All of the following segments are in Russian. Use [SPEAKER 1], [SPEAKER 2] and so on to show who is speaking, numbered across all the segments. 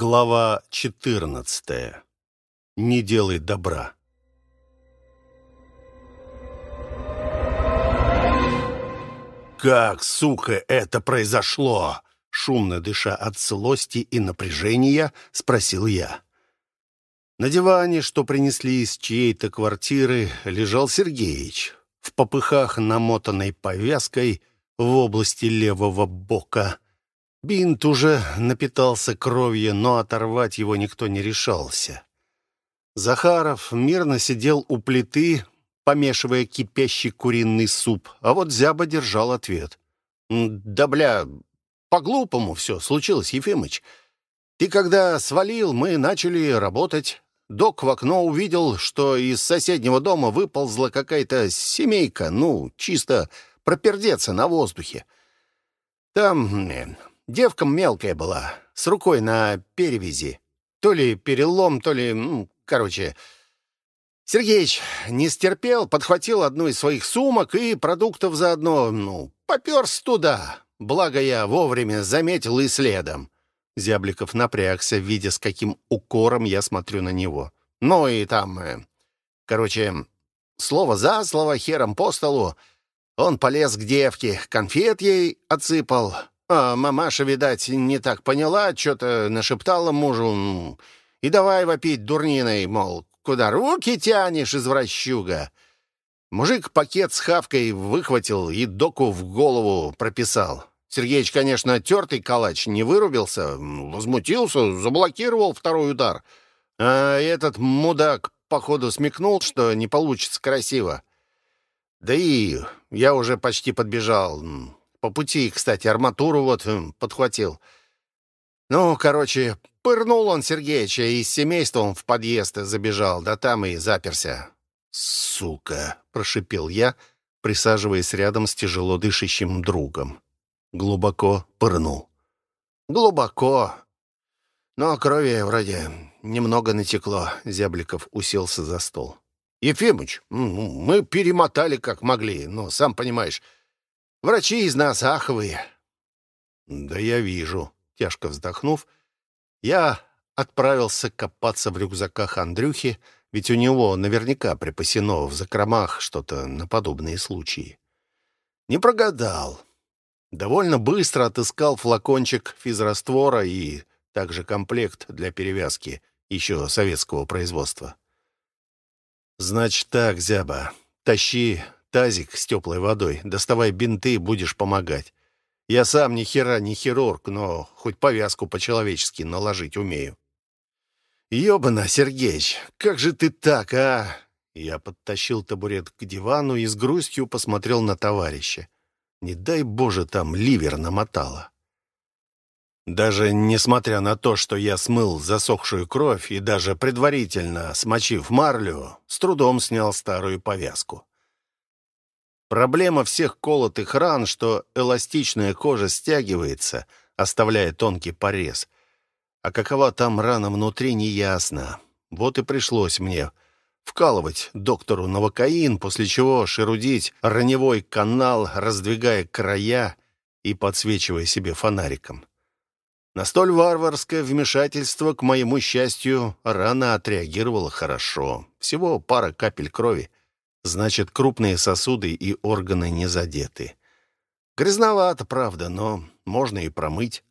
[SPEAKER 1] Глава 14. Не делай добра. «Как, сука, это произошло?» Шумно дыша от злости и напряжения, спросил я. На диване, что принесли из чьей-то квартиры, лежал Сергеич, в попыхах намотанной повязкой в области левого бока – Бинт уже напитался кровью, но оторвать его никто не решался. Захаров мирно сидел у плиты, помешивая кипящий куриный суп, а вот Зяба держал ответ. «Да, бля, по-глупому все случилось, Ефимыч. Ты когда свалил, мы начали работать. Док в окно увидел, что из соседнего дома выползла какая-то семейка, ну, чисто пропердеться на воздухе. Там Девка мелкая была, с рукой на перевязи. То ли перелом, то ли... Ну, короче... Сергеич не стерпел, подхватил одну из своих сумок и продуктов заодно, ну, поперс туда. Благо я вовремя заметил и следом. Зябликов напрягся, видя, с каким укором я смотрю на него. Ну и там... Э, короче, слово за слово, хером по столу. Он полез к девке, конфет ей отсыпал. А мамаша, видать, не так поняла, что-то нашептала мужу. И давай вопить дурниной, мол, куда руки тянешь, извращуга. Мужик пакет с хавкой выхватил и доку в голову прописал. Сергеич, конечно, тертый калач, не вырубился, возмутился, заблокировал второй удар. А этот мудак, походу, смекнул, что не получится красиво. Да и я уже почти подбежал. По пути, кстати, арматуру вот э, подхватил. Ну, короче, пырнул он Сергеича и с семейством в подъезд забежал, да там и заперся. «Сука!» — прошипел я, присаживаясь рядом с тяжело дышащим другом. Глубоко пырнул. «Глубоко!» Но крови вроде немного натекло. Зябликов уселся за стол. «Ефимыч, мы перемотали как могли, но, сам понимаешь, Врачи из нас аховые». «Да я вижу». Тяжко вздохнув, я отправился копаться в рюкзаках Андрюхи, ведь у него наверняка припасено в закромах что-то на подобные случаи. Не прогадал. Довольно быстро отыскал флакончик физраствора и также комплект для перевязки еще советского производства. «Значит так, Зяба, тащи тазик с теплой водой. Доставай бинты, будешь помогать. Я сам ни хера не хирург, но хоть повязку по-человечески наложить умею. «Ебана, Сергеич, как же ты так, а?» Я подтащил табурет к дивану и с грустью посмотрел на товарища. Не дай Боже, там ливер намотало. Даже несмотря на то, что я смыл засохшую кровь и даже предварительно, смочив марлю, с трудом снял старую повязку. Проблема всех колотых ран, что эластичная кожа стягивается, оставляя тонкий порез. А какова там рана внутри, неясно. Вот и пришлось мне вкалывать доктору новокаин, после чего шерудить раневой канал, раздвигая края и подсвечивая себе фонариком. На столь варварское вмешательство, к моему счастью, рана отреагировала хорошо. Всего пара капель крови — Значит, крупные сосуды и органы не задеты. Грязновато, правда, но можно и промыть.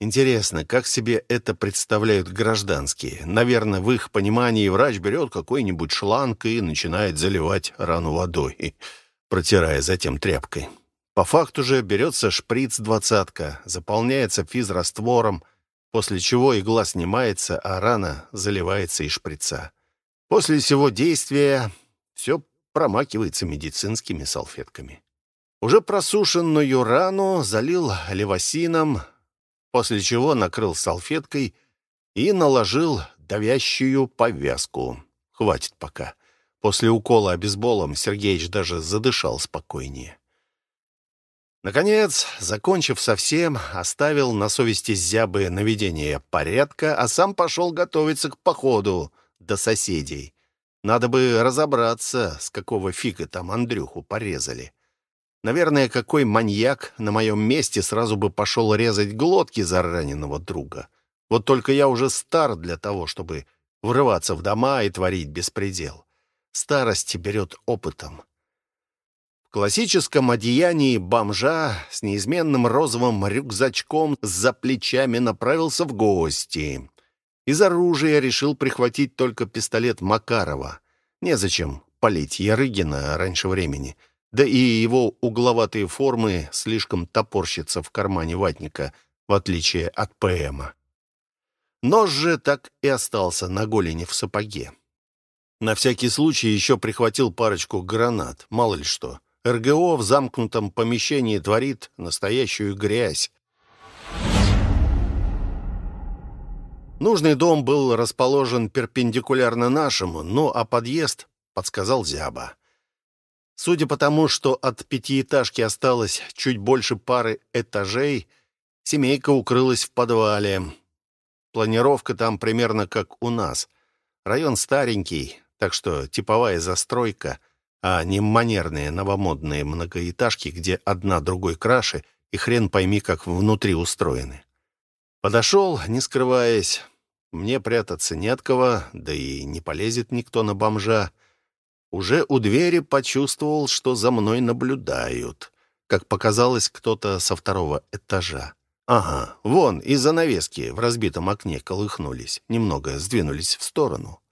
[SPEAKER 1] Интересно, как себе это представляют гражданские? Наверное, в их понимании врач берет какой-нибудь шланг и начинает заливать рану водой, протирая затем тряпкой. По факту же берется шприц-двадцатка, заполняется физраствором, после чего игла снимается, а рана заливается из шприца. После всего действия все промакивается медицинскими салфетками. Уже просушенную рану залил левосином, после чего накрыл салфеткой и наложил давящую повязку. Хватит пока. После укола обезболом Сергеич даже задышал спокойнее. Наконец, закончив совсем, оставил на совести зябы наведение порядка, а сам пошел готовиться к походу до соседей. Надо бы разобраться, с какого фига там Андрюху порезали. Наверное, какой маньяк на моем месте сразу бы пошел резать глотки за раненого друга. Вот только я уже стар для того, чтобы врываться в дома и творить беспредел. Старость берет опытом. В классическом одеянии бомжа с неизменным розовым рюкзачком за плечами направился в гости. Из оружия решил прихватить только пистолет Макарова. Незачем палить Ярыгина раньше времени. Да и его угловатые формы слишком топорщатся в кармане ватника, в отличие от ПМа. Нож же так и остался на голени в сапоге. На всякий случай еще прихватил парочку гранат, мало ли что. РГО в замкнутом помещении творит настоящую грязь. Нужный дом был расположен перпендикулярно нашему, ну а подъезд подсказал Зяба. Судя по тому, что от пятиэтажки осталось чуть больше пары этажей, семейка укрылась в подвале. Планировка там примерно как у нас. Район старенький, так что типовая застройка, а не манерные новомодные многоэтажки, где одна другой краше, и хрен пойми, как внутри устроены. Подошел, не скрываясь. Мне прятаться не от кого, да и не полезет никто на бомжа. Уже у двери почувствовал, что за мной наблюдают. Как показалось, кто-то со второго этажа. Ага, вон, из занавески в разбитом окне колыхнулись, немного сдвинулись в сторону.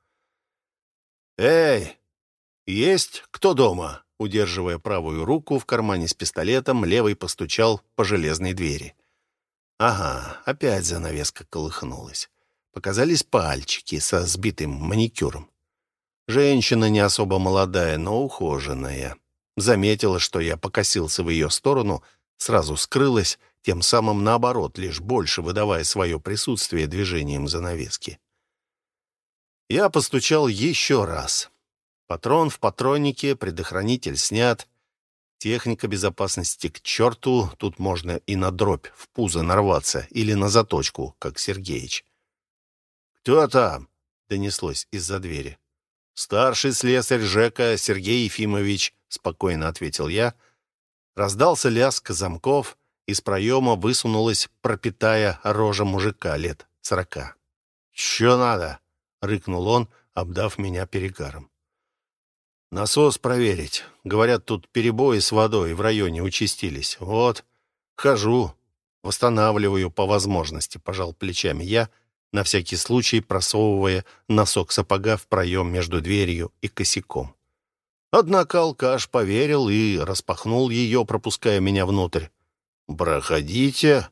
[SPEAKER 1] «Эй, есть кто дома?» Удерживая правую руку в кармане с пистолетом, левый постучал по железной двери. «Ага, опять занавеска колыхнулась. Показались пальчики со сбитым маникюром. Женщина не особо молодая, но ухоженная. Заметила, что я покосился в ее сторону, сразу скрылась, тем самым наоборот, лишь больше выдавая свое присутствие движением занавески. Я постучал еще раз. Патрон в патроннике, предохранитель снят. Техника безопасности к черту, тут можно и на дробь в пузо нарваться, или на заточку, как Сергеич. «Кто там?» — донеслось из-за двери. «Старший слесарь Жека Сергей Ефимович», — спокойно ответил я. Раздался лязг замков, из проема высунулась, пропитая рожа мужика лет сорока. «Че надо?» — рыкнул он, обдав меня перегаром. «Насос проверить. Говорят, тут перебои с водой в районе участились. Вот, хожу, восстанавливаю по возможности», — пожал плечами я, — на всякий случай просовывая носок сапога в проем между дверью и косяком. Однако алкаш поверил и распахнул ее, пропуская меня внутрь. «Проходите.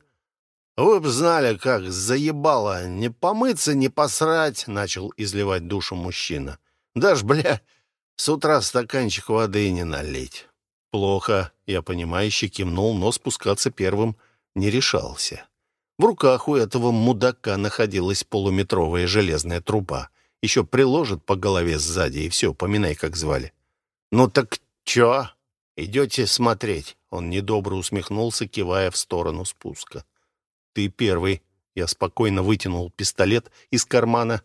[SPEAKER 1] Вы б знали, как заебало. Не помыться, не посрать», — начал изливать душу мужчина. «Даже, бля, с утра стаканчик воды не налить». «Плохо», — я понимающе кивнул, но спускаться первым не решался. В руках у этого мудака находилась полуметровая железная труба. Еще приложит по голове сзади, и все, поминай, как звали. «Ну так чё? Идете смотреть?» Он недобро усмехнулся, кивая в сторону спуска. «Ты первый». Я спокойно вытянул пистолет из кармана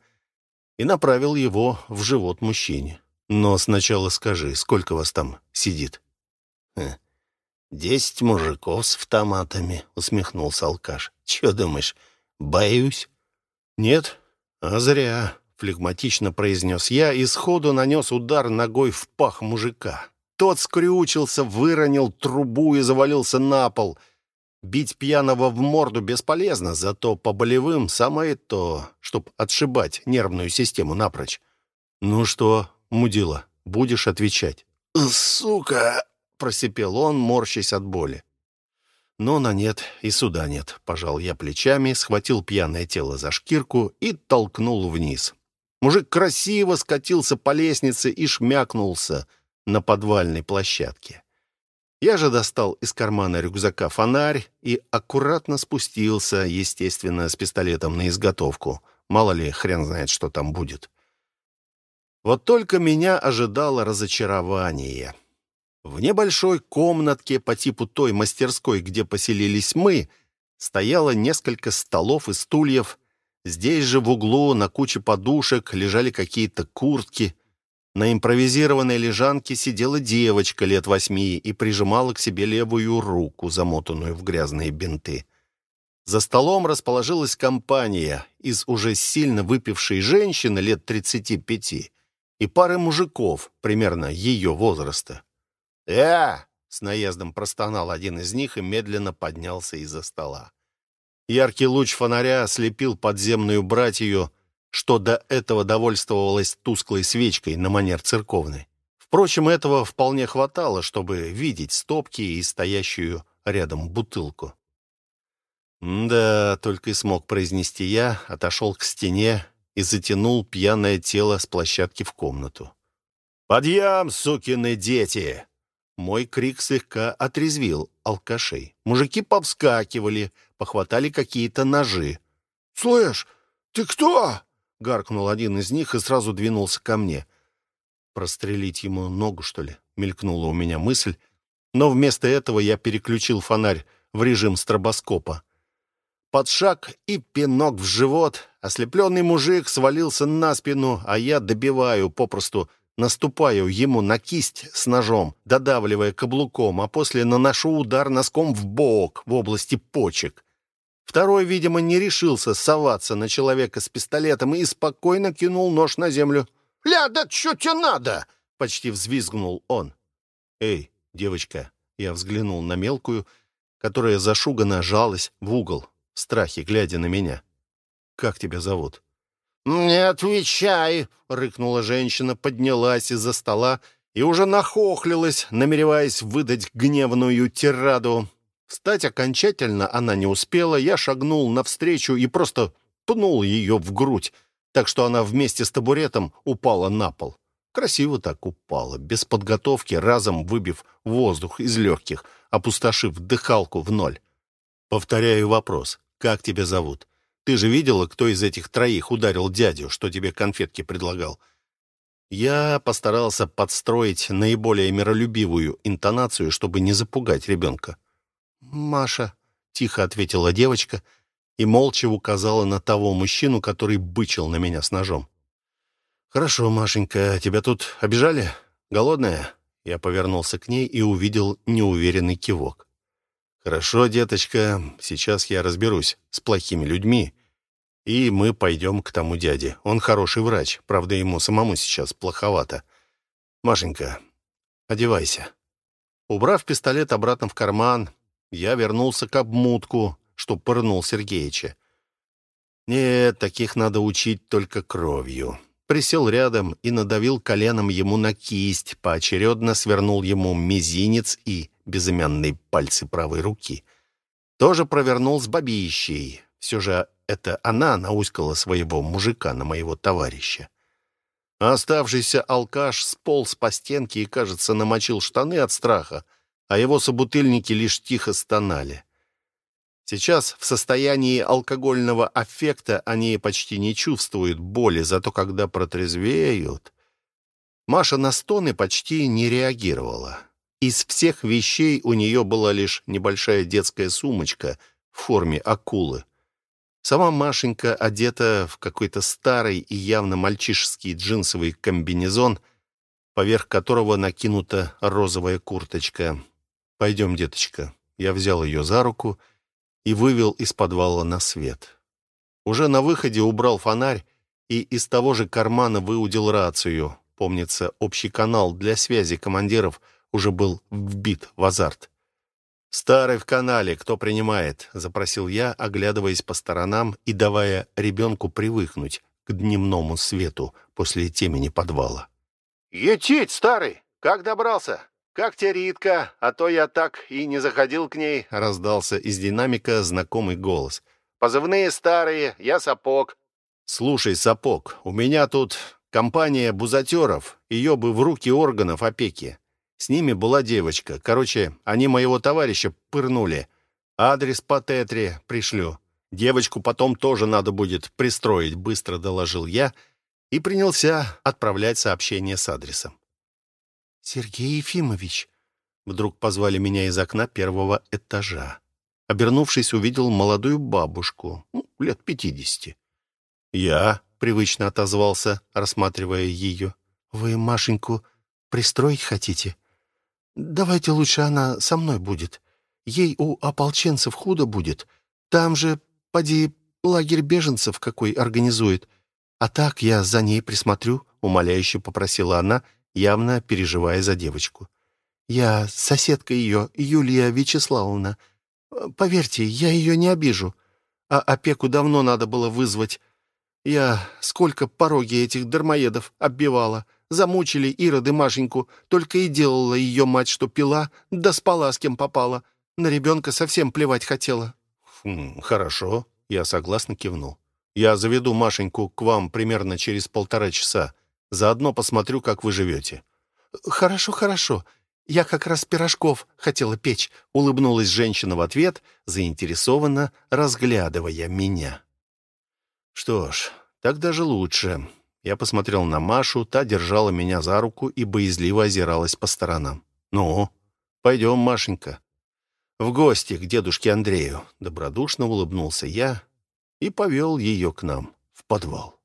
[SPEAKER 1] и направил его в живот мужчине. «Но сначала скажи, сколько вас там сидит?» «Хм, «Десять мужиков с автоматами», — усмехнулся алкаш. «Чё думаешь, боюсь?» «Нет, а зря», — флегматично произнес я и сходу нанес удар ногой в пах мужика. Тот скрючился, выронил трубу и завалился на пол. Бить пьяного в морду бесполезно, зато по болевым самое то, чтоб отшибать нервную систему напрочь. «Ну что, мудила, будешь отвечать?»
[SPEAKER 2] «Сука!»
[SPEAKER 1] просипел он, морщась от боли. Но на нет и суда нет. Пожал я плечами, схватил пьяное тело за шкирку и толкнул вниз. Мужик красиво скатился по лестнице и шмякнулся на подвальной площадке. Я же достал из кармана рюкзака фонарь и аккуратно спустился, естественно, с пистолетом на изготовку. Мало ли, хрен знает, что там будет. Вот только меня ожидало разочарование. В небольшой комнатке по типу той мастерской, где поселились мы, стояло несколько столов и стульев. Здесь же в углу на куче подушек лежали какие-то куртки. На импровизированной лежанке сидела девочка лет восьми и прижимала к себе левую руку, замотанную в грязные бинты. За столом расположилась компания из уже сильно выпившей женщины лет 35 и пары мужиков примерно ее возраста. «Э!» — с наездом простонал один из них и медленно поднялся из-за стола. Яркий луч фонаря ослепил подземную братью, что до этого довольствовалась тусклой свечкой на манер церковной. Впрочем, этого вполне хватало, чтобы видеть стопки и стоящую рядом бутылку. «Да», — только и смог произнести я, отошел к стене и затянул пьяное тело с площадки в комнату. «Подъем, сукины дети!» Мой крик слегка отрезвил алкашей. Мужики повскакивали, похватали какие-то ножи.
[SPEAKER 2] «Слышь, ты кто?»
[SPEAKER 1] — гаркнул один из них и сразу двинулся ко мне. «Прострелить ему ногу, что ли?» — мелькнула у меня мысль. Но вместо этого я переключил фонарь в режим стробоскопа. Под шаг и пинок в живот. Ослепленный мужик свалился на спину, а я добиваю, попросту наступаю ему на кисть с ножом, додавливая каблуком, а после наношу удар носком в бок в области почек. Второй, видимо, не решился соваться на человека с пистолетом и спокойно кинул нож на землю.
[SPEAKER 2] «Ля, да что тебе надо?»
[SPEAKER 1] — почти взвизгнул он. «Эй, девочка!» — я взглянул на мелкую, которая зашуганно жалась в угол в страхе, глядя на меня. «Как тебя зовут?»
[SPEAKER 2] «Не отвечай!» — рыкнула женщина, поднялась из-за стола и уже нахохлилась, намереваясь выдать гневную тираду.
[SPEAKER 1] Встать окончательно она не успела, я шагнул навстречу и просто пнул ее в грудь, так что она вместе с табуретом упала на пол. Красиво так упала, без подготовки, разом выбив воздух из легких, опустошив дыхалку в ноль. Повторяю вопрос. Как тебя зовут? Ты же видела, кто из этих троих ударил дядю, что тебе конфетки предлагал? Я постарался подстроить наиболее миролюбивую интонацию, чтобы не запугать ребенка. «Маша», — тихо ответила девочка и молча указала на того мужчину, который бычил на меня с ножом. «Хорошо, Машенька, тебя тут обижали? Голодная?» Я повернулся к ней и увидел неуверенный кивок. «Хорошо, деточка, сейчас я разберусь с плохими людьми, и мы пойдем к тому дяде. Он хороший врач, правда, ему самому сейчас плоховато. Машенька, одевайся». Убрав пистолет обратно в карман, я вернулся к обмутку, что пырнул Сергеича. Нет, таких надо учить только кровью. Присел рядом и надавил коленом ему на кисть, поочередно свернул ему мизинец и безымянные пальцы правой руки. Тоже провернул с бабищей. Все же это она науськала своего мужика на моего товарища. Оставшийся алкаш сполз по стенке и, кажется, намочил штаны от страха, а его собутыльники лишь тихо стонали. Сейчас в состоянии алкогольного аффекта они почти не чувствуют боли, зато когда протрезвеют... Маша на стоны почти не реагировала. Из всех вещей у нее была лишь небольшая детская сумочка в форме акулы. Сама Машенька одета в какой-то старый и явно мальчишеский джинсовый комбинезон, поверх которого накинута розовая курточка. «Пойдем, деточка». Я взял ее за руку и вывел из подвала на свет. Уже на выходе убрал фонарь и из того же кармана выудил рацию. Помнится, общий канал для связи командиров — уже был вбит в азарт. «Старый в канале, кто принимает?» — запросил я, оглядываясь по сторонам и давая ребенку привыкнуть к дневному свету после темени подвала.
[SPEAKER 2] «Етить, старый! Как добрался? Как тебе Ритка? А то я так и не заходил к ней!» — раздался из динамика знакомый голос. «Позывные старые, я Сапог».
[SPEAKER 1] «Слушай, Сапог, у меня тут компания бузатеров, ее бы в руки органов опеки. С ними была девочка. Короче, они моего товарища пырнули. Адрес по тетре пришлю. Девочку потом тоже надо будет пристроить, быстро доложил я и принялся отправлять сообщение с адресом.
[SPEAKER 3] «Сергей Ефимович», — вдруг позвали меня из окна первого этажа. Обернувшись, увидел молодую бабушку, ну, лет пятидесяти.
[SPEAKER 1] «Я», — привычно отозвался, рассматривая ее.
[SPEAKER 3] «Вы Машеньку пристроить хотите?» Давайте лучше она со мной будет. Ей у ополченцев худо будет. Там же, поди, лагерь беженцев какой организует. А так я за ней присмотрю», — умоляюще попросила она, явно переживая за девочку. «Я соседка ее, Юлия Вячеславовна. Поверьте, я ее не обижу. А опеку давно надо было вызвать. Я сколько пороги этих дармоедов оббивала. Замучили Ироды Машеньку, только и делала ее мать, что пила, да спала с кем попала. На ребенка совсем плевать хотела».
[SPEAKER 1] Хм, «Хорошо», — я согласно кивнул. «Я заведу Машеньку к вам примерно через полтора часа. Заодно посмотрю, как вы живете».
[SPEAKER 3] «Хорошо, хорошо. Я как раз пирожков хотела печь», — улыбнулась женщина в ответ, заинтересованно разглядывая меня.
[SPEAKER 1] «Что ж, так даже лучше». Я посмотрел на Машу, та держала меня за руку и боязливо озиралась по сторонам. «Ну, пойдем, Машенька». «В гости к дедушке Андрею», — добродушно улыбнулся я и повел ее к нам в подвал.